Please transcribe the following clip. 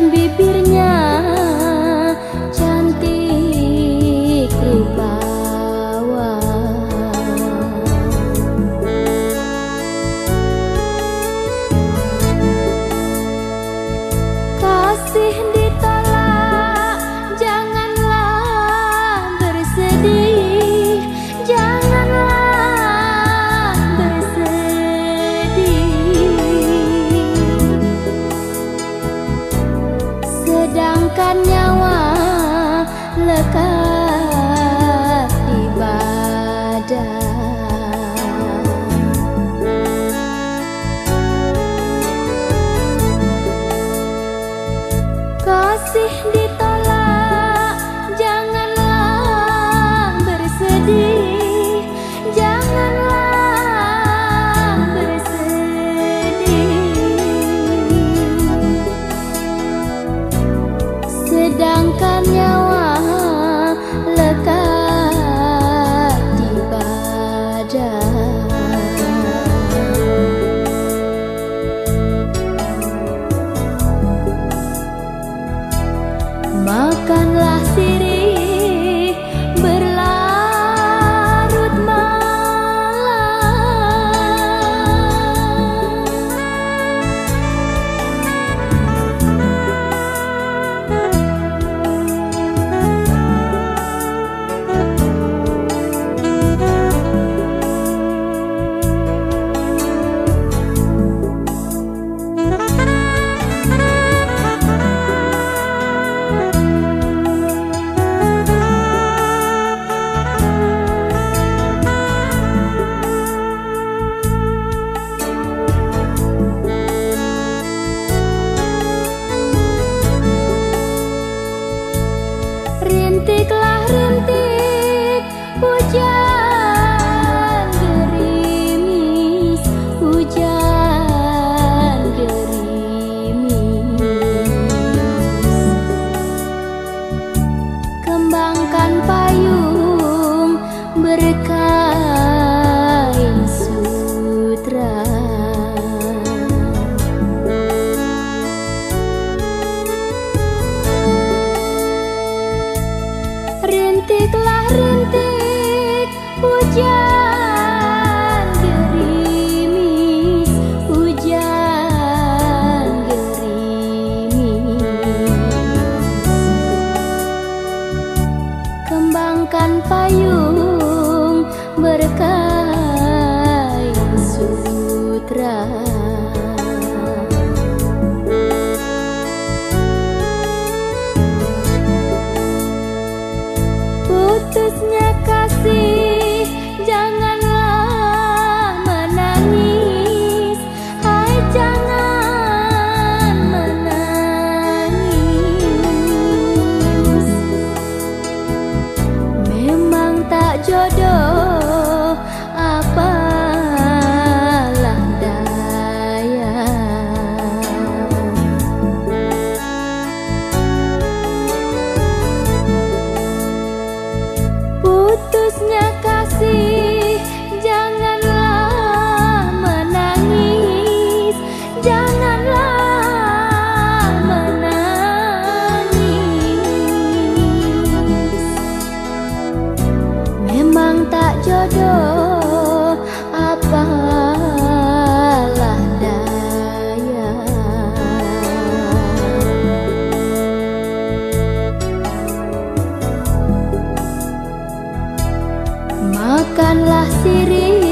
bibirnya. bukanlah siri rintiklah rintik hujan gerimis hujan gerimis. Kembangkan payung berkain sutra. jodoh jodoh apalah daya Makanlah sirih.